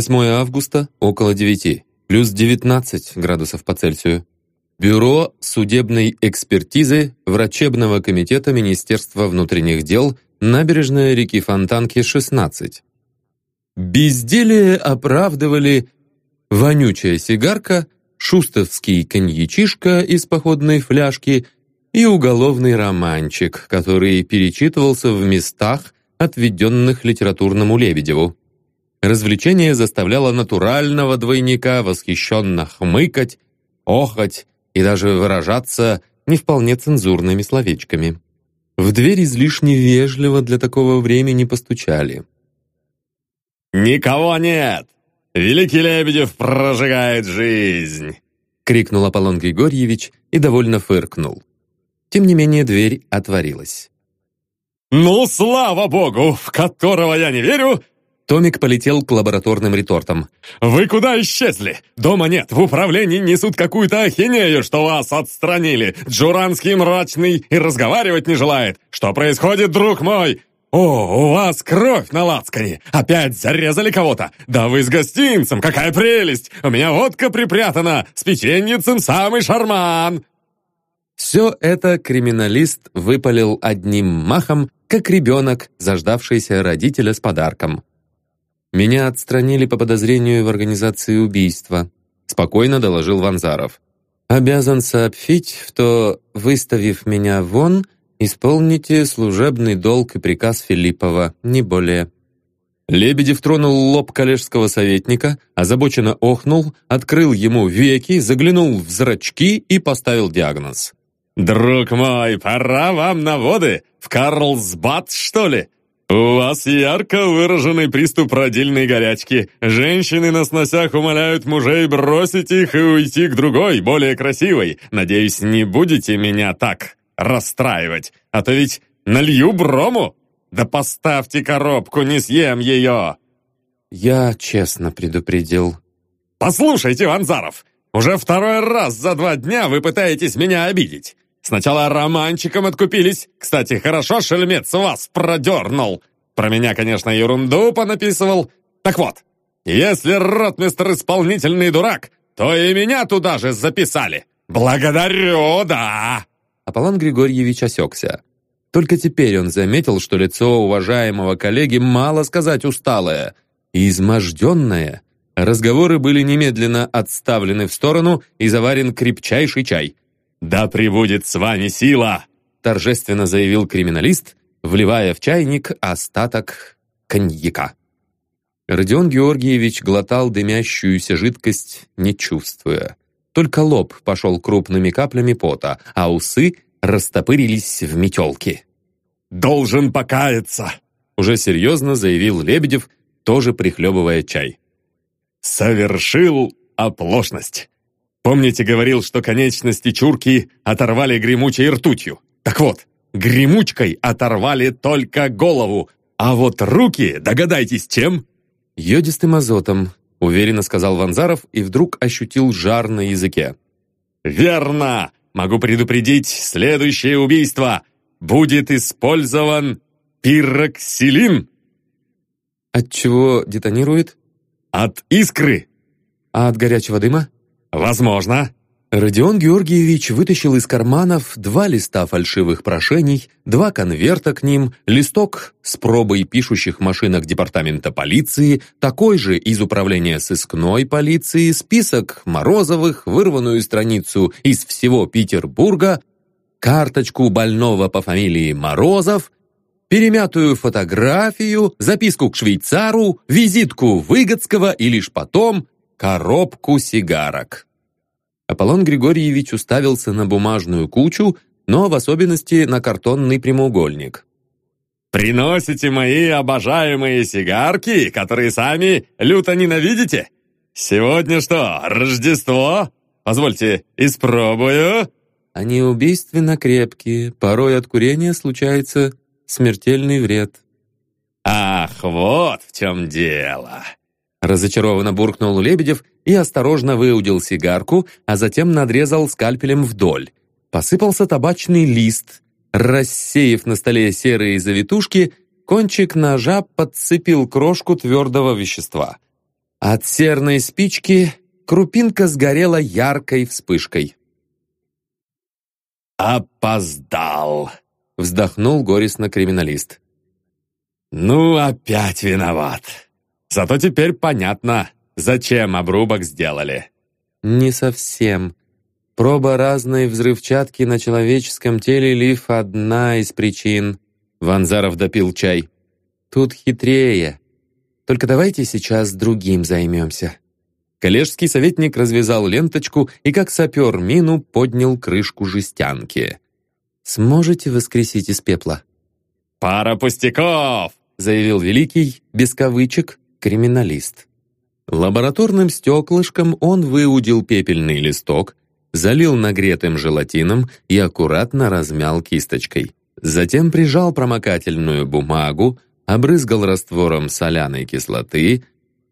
8 августа, около 9, плюс 19 градусов по Цельсию. Бюро судебной экспертизы Врачебного комитета Министерства внутренних дел Набережная реки Фонтанки, 16. Безделие оправдывали вонючая сигарка, шустовский коньячишка из походной фляжки и уголовный романчик, который перечитывался в местах, отведенных литературному Лебедеву. Развлечение заставляло натурального двойника восхищенно хмыкать, охать и даже выражаться не вполне цензурными словечками. В дверь излишне вежливо для такого времени постучали. «Никого нет! Великий Лебедев прожигает жизнь!» — крикнул Аполлон Григорьевич и довольно фыркнул. Тем не менее, дверь отворилась. «Ну, слава богу, в которого я не верю, Томик полетел к лабораторным ретортам. «Вы куда исчезли? Дома нет, в управлении несут какую-то ахинею, что вас отстранили. Джуранский мрачный и разговаривать не желает. Что происходит, друг мой? «О, у вас кровь на лацкане! Опять зарезали кого-то! Да вы с гостинцем! Какая прелесть! У меня водка припрятана! С печеньицем самый шарман!» Все это криминалист выпалил одним махом, как ребенок, заждавшийся родителя с подарком. «Меня отстранили по подозрению в организации убийства», спокойно доложил Ванзаров. «Обязан сообщить, что, выставив меня вон, исполните служебный долг и приказ Филиппова, не более». Лебедев тронул лоб коллежского советника, озабоченно охнул, открыл ему веки, заглянул в зрачки и поставил диагноз. «Друг мой, пора вам на воды! В Карлсбад, что ли? «У вас ярко выраженный приступ родильной горячки. Женщины на сносях умоляют мужей бросить их и уйти к другой, более красивой. Надеюсь, не будете меня так расстраивать, а то ведь налью брому. Да поставьте коробку, не съем ее!» «Я честно предупредил». «Послушайте, Ванзаров, уже второй раз за два дня вы пытаетесь меня обидеть. Сначала романчиком откупились. Кстати, хорошо шельмец вас продернул. Про меня, конечно, ерунду понаписывал. Так вот, если ротмистр исполнительный дурак, то и меня туда же записали. Благодарю, да!» Аполлон Григорьевич осекся. Только теперь он заметил, что лицо уважаемого коллеги, мало сказать, усталое и изможденное. Разговоры были немедленно отставлены в сторону и заварен крепчайший чай. «Да пребудет с вами сила!» торжественно заявил криминалист, вливая в чайник остаток коньяка. Родион Георгиевич глотал дымящуюся жидкость, не чувствуя. Только лоб пошел крупными каплями пота, а усы растопырились в метелке. «Должен покаяться!» Уже серьезно заявил Лебедев, тоже прихлебывая чай. «Совершил оплошность. Помните, говорил, что конечности чурки оторвали гремучей ртутью? Так вот, гремучкой оторвали только голову, а вот руки, догадайтесь, чем? Йодистым азотом, уверенно сказал Ванзаров и вдруг ощутил жар на языке. Верно! Могу предупредить, следующее убийство будет использован пироксилин. От чего детонирует? От искры. А от горячего дыма? «Возможно». Родион Георгиевич вытащил из карманов два листа фальшивых прошений, два конверта к ним, листок с пробой пишущих машинок департамента полиции, такой же из управления сыскной полиции, список Морозовых, вырванную страницу из всего Петербурга, карточку больного по фамилии Морозов, перемятую фотографию, записку к швейцару, визитку Выгодского и лишь потом коробку сигарок. Аполлон Григорьевич уставился на бумажную кучу, но в особенности на картонный прямоугольник. «Приносите мои обожаемые сигарки, которые сами люто ненавидите? Сегодня что, Рождество? Позвольте, испробую». Они убийственно крепкие, порой от курения случается смертельный вред. «Ах, вот в чем дело!» Разочарованно буркнул Лебедев и осторожно выудил сигарку, а затем надрезал скальпелем вдоль. Посыпался табачный лист. Рассеяв на столе серые завитушки, кончик ножа подцепил крошку твердого вещества. От серной спички крупинка сгорела яркой вспышкой. «Опоздал!» — вздохнул горестно криминалист. «Ну, опять виноват. Зато теперь понятно, зачем обрубок сделали». «Не совсем. Проба разной взрывчатки на человеческом теле лиф одна из причин». Ванзаров допил чай. «Тут хитрее. Только давайте сейчас другим займемся». Коллежский советник развязал ленточку и, как сапер мину, поднял крышку жестянки. «Сможете воскресить из пепла?» «Пара пустяков!» — заявил великий, без кавычек, криминалист. Лабораторным стеклышком он выудил пепельный листок, залил нагретым желатином и аккуратно размял кисточкой. Затем прижал промокательную бумагу, обрызгал раствором соляной кислоты,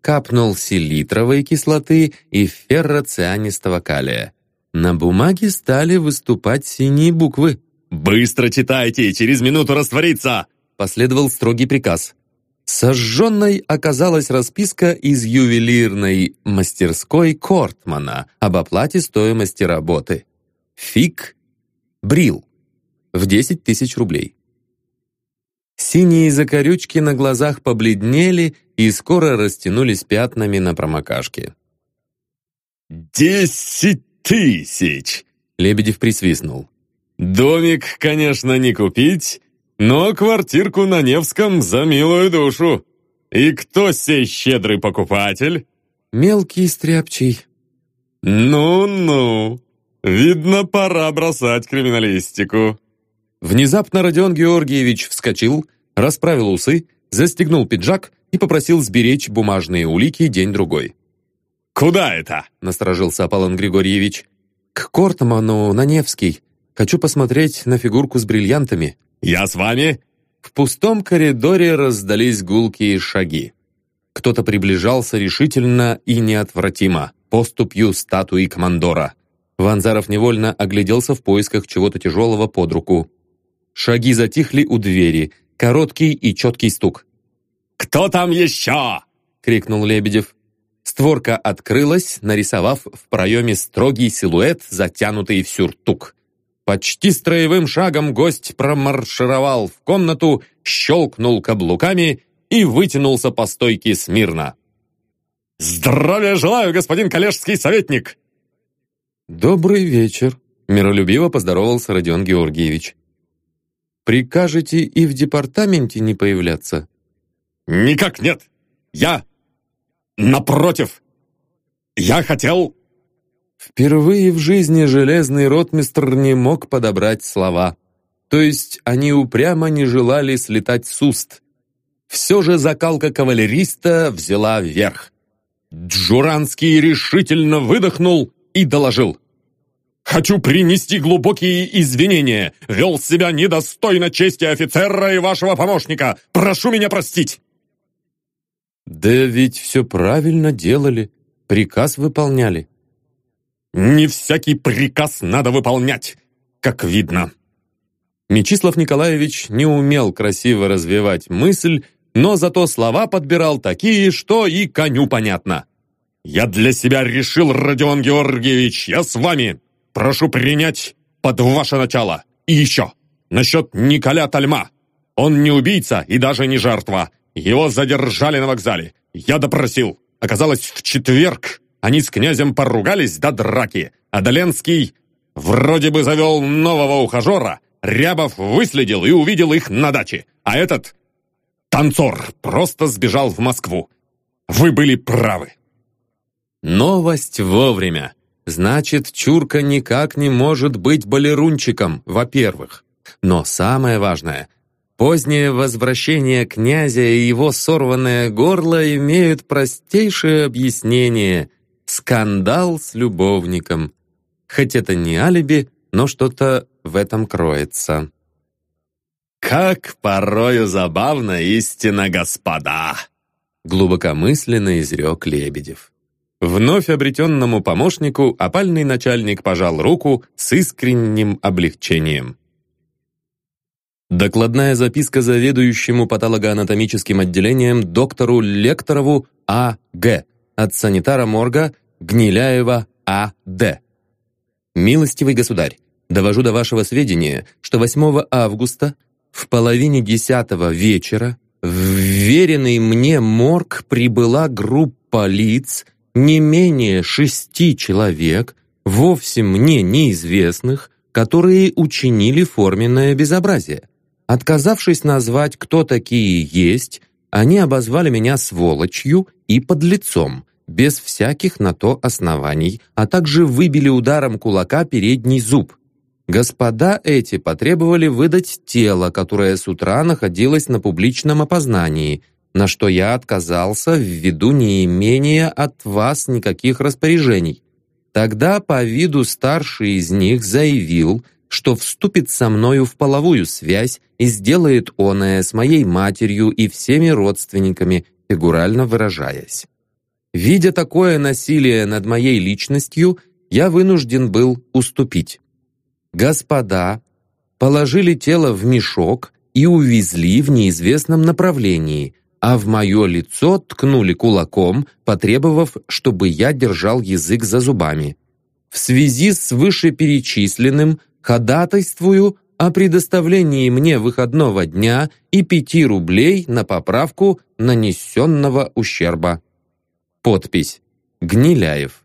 капнул селитровой кислоты и ферроцианистого калия. На бумаге стали выступать синие буквы. «Быстро читайте, через минуту растворится!» Последовал строгий приказ. Сожженной оказалась расписка из ювелирной мастерской Кортмана об оплате стоимости работы. Фиг Брил в 10 тысяч рублей. Синие закорючки на глазах побледнели и скоро растянулись пятнами на промокашке. «Десять тысяч!» — Лебедев присвистнул. «Домик, конечно, не купить, но квартирку на Невском за милую душу. И кто сей щедрый покупатель?» «Мелкий стряпчий». «Ну-ну, видно, пора бросать криминалистику». Внезапно Родион Георгиевич вскочил, расправил усы, застегнул пиджак и попросил сберечь бумажные улики день-другой. «Куда это?» — насторожился Аполлон Григорьевич. «К Кортману на Невский. Хочу посмотреть на фигурку с бриллиантами». «Я с вами?» В пустом коридоре раздались гулкие шаги. Кто-то приближался решительно и неотвратимо, поступью статуи командора. Ванзаров невольно огляделся в поисках чего-то тяжелого под руку. Шаги затихли у двери, короткий и четкий стук. «Кто там еще?» — крикнул Лебедев. Створка открылась, нарисовав в проеме строгий силуэт, затянутый в сюртук. Почти строевым шагом гость промаршировал в комнату, щелкнул каблуками и вытянулся по стойке смирно. «Здравия желаю, господин коллежский советник!» «Добрый вечер», — миролюбиво поздоровался Родион Георгиевич. «Прикажете и в департаменте не появляться?» «Никак нет! Я... напротив! Я хотел...» Впервые в жизни железный ротмистр не мог подобрать слова. То есть они упрямо не желали слетать с уст. Все же закалка кавалериста взяла вверх. Джуранский решительно выдохнул и доложил. «Хочу принести глубокие извинения. Вел себя недостойно чести офицера и вашего помощника. Прошу меня простить!» «Да ведь все правильно делали. Приказ выполняли. Не всякий приказ надо выполнять, как видно. Мечислав Николаевич не умел красиво развивать мысль, но зато слова подбирал такие, что и коню понятно. «Я для себя решил, Родион Георгиевич, я с вами. Прошу принять под ваше начало. И еще, насчет Николя Тальма. Он не убийца и даже не жертва. Его задержали на вокзале. Я допросил. Оказалось, в четверг они с князем поругались до драки, а Доленский вроде бы завел нового ухажера, Рябов выследил и увидел их на даче, а этот танцор просто сбежал в Москву. Вы были правы. Новость вовремя. Значит, Чурка никак не может быть балерунчиком, во-первых. Но самое важное — Позднее возвращение князя и его сорванное горло имеют простейшее объяснение Скандал с любовником. Хоть это не алиби, но что-то в этом кроется. «Как порою забавна истина, господа!» Глубокомысленно изрек Лебедев. Вновь обретенному помощнику опальный начальник пожал руку с искренним облегчением. Докладная записка заведующему патологоанатомическим отделением доктору Лекторову А.Г от санитара морга Гниляева А.Д. Милостивый государь, довожу до вашего сведения, что 8 августа в половине десятого вечера в веренный мне морг прибыла группа лиц, не менее шести человек, вовсе мне неизвестных, которые учинили форменное безобразие. Отказавшись назвать, кто такие есть, они обозвали меня сволочью и подлецом, без всяких на то оснований, а также выбили ударом кулака передний зуб. Господа эти потребовали выдать тело, которое с утра находилось на публичном опознании, на что я отказался ввиду неимения от вас никаких распоряжений. Тогда по виду старший из них заявил, что вступит со мною в половую связь и сделает оное с моей матерью и всеми родственниками, фигурально выражаясь. Видя такое насилие над моей личностью, я вынужден был уступить. Господа положили тело в мешок и увезли в неизвестном направлении, а в мое лицо ткнули кулаком, потребовав, чтобы я держал язык за зубами. В связи с вышеперечисленным ходатайствую о предоставлении мне выходного дня и пяти рублей на поправку нанесенного ущерба. Подпись «Гниляев».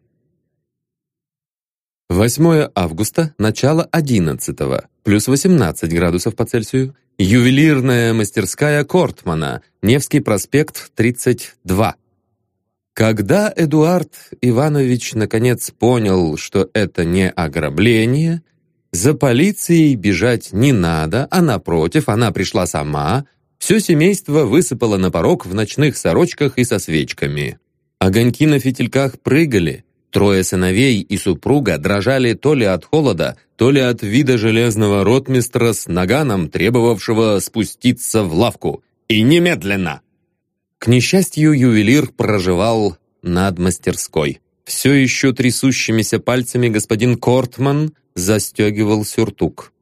8 августа, начало 11 плюс 18 градусов по Цельсию, ювелирная мастерская Кортмана, Невский проспект, 32. Когда Эдуард Иванович наконец понял, что это не ограбление, за полицией бежать не надо, а напротив, она пришла сама, все семейство высыпало на порог в ночных сорочках и со свечками. Огоньки на фитильках прыгали, Трое сыновей и супруга дрожали то ли от холода, то ли от вида железного ротмистра с наганом, требовавшего спуститься в лавку. И немедленно! К несчастью, ювелир проживал над мастерской. Все еще трясущимися пальцами господин Кортман застегивал сюртук.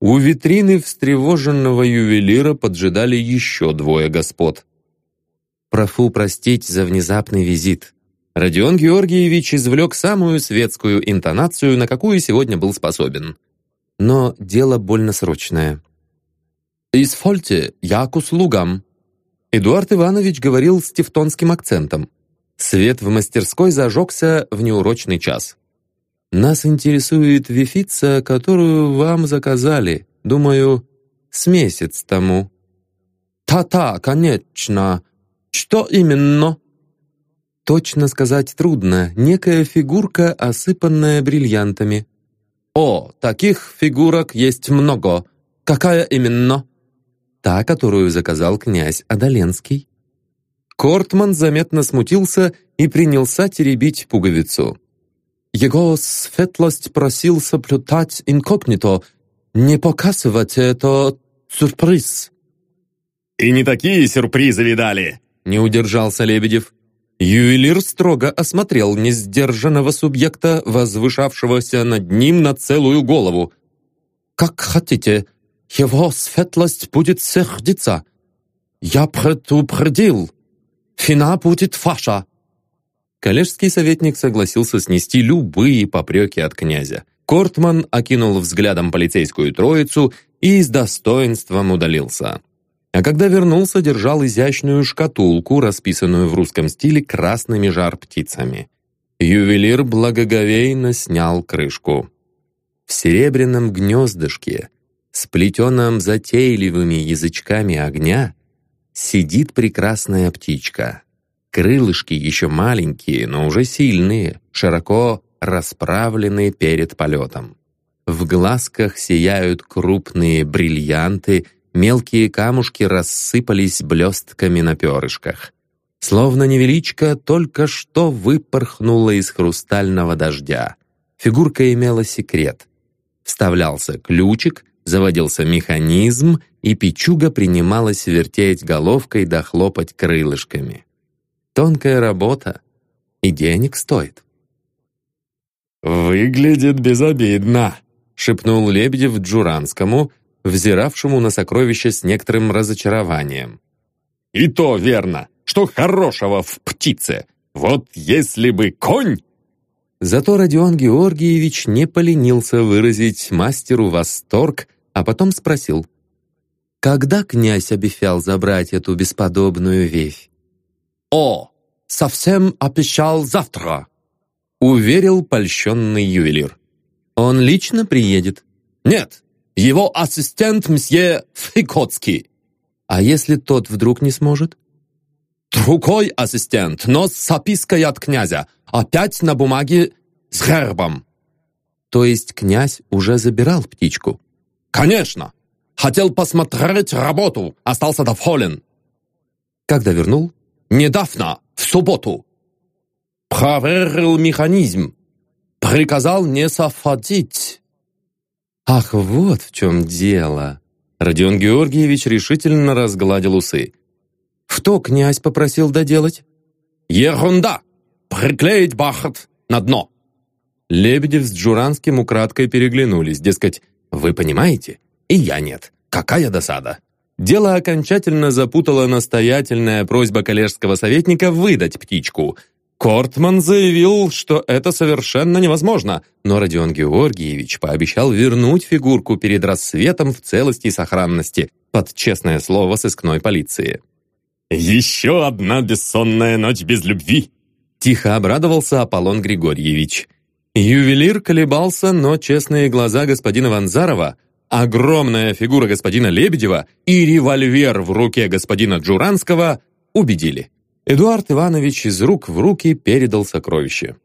У витрины встревоженного ювелира поджидали еще двое господ. «Профу простить за внезапный визит», Родион Георгиевич извлек самую светскую интонацию, на какую сегодня был способен. Но дело больно срочное. «Извольте, я к услугам». Эдуард Иванович говорил с тевтонским акцентом. Свет в мастерской зажегся в неурочный час. «Нас интересует вифица, которую вам заказали, думаю, с месяц тому». «Та-та, конечно. Что именно?» Точно сказать трудно, некая фигурка, осыпанная бриллиантами. «О, таких фигурок есть много. Какая именно?» «Та, которую заказал князь Адаленский». Кортман заметно смутился и принялся теребить пуговицу. «Его светлость просил соблюдать инкогнито, не показывать это сюрприз». «И не такие сюрпризы видали!» Не удержался Лебедев. Ювелир строго осмотрел несдержанного субъекта, возвышавшегося над ним на целую голову. «Как хотите, его светлость будет сердиться. Я предупредил. Фина будет ваша». Коллежский советник согласился снести любые попреки от князя. Кортман окинул взглядом полицейскую троицу и с достоинством удалился а когда вернулся, держал изящную шкатулку, расписанную в русском стиле красными жар-птицами. Ювелир благоговейно снял крышку. В серебряном гнездышке, сплетенном затейливыми язычками огня, сидит прекрасная птичка. Крылышки еще маленькие, но уже сильные, широко расправленные перед полетом. В глазках сияют крупные бриллианты Мелкие камушки рассыпались блестками на перышках. Словно невеличко только что выпорхнула из хрустального дождя. Фигурка имела секрет. Вставлялся ключик, заводился механизм, и печуга принималась вертеть головкой да хлопать крылышками. Тонкая работа и денег стоит. «Выглядит безобидно», — шепнул Лебедев Джуранскому, взиравшему на сокровище с некоторым разочарованием. «И то верно, что хорошего в птице. Вот если бы конь...» Зато Родион Георгиевич не поленился выразить мастеру восторг, а потом спросил. «Когда князь обещал забрать эту бесподобную вещь?» «О, совсем обещал завтра», — уверил польщенный ювелир. «Он лично приедет?» «Нет, его ассистент мсье Фрикоцкий». «А если тот вдруг не сможет?» «Другой ассистент, но с запиской от князя. Опять на бумаге с гербом». «То есть князь уже забирал птичку?» «Конечно! Хотел посмотреть работу, остался доволен». «Когда вернул?» «Недавно, в субботу». «Проверил механизм. Приказал не соводить». «Ах, вот в чем дело!» Родион Георгиевич решительно разгладил усы. «Что князь попросил доделать?» «Ерунда! Приклеить бахат на дно!» Лебедев с Джуранским украдкой переглянулись, дескать, «Вы понимаете? И я нет. Какая досада!» Дело окончательно запутала настоятельная просьба коллежского советника выдать птичку – Кортман заявил, что это совершенно невозможно, но Родион Георгиевич пообещал вернуть фигурку перед рассветом в целости и сохранности, под честное слово сыскной полиции. «Еще одна бессонная ночь без любви!» Тихо обрадовался Аполлон Григорьевич. Ювелир колебался, но честные глаза господина Ванзарова, огромная фигура господина Лебедева и револьвер в руке господина Джуранского убедили. Эдуард Иванович из рук в руки передал сокровище.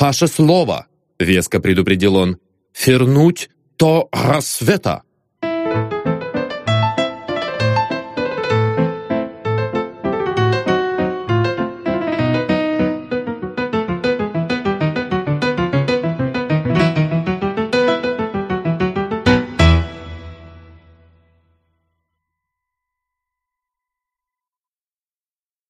«Ваше слово!» — веско предупредил он. «Фернуть то рассвета!»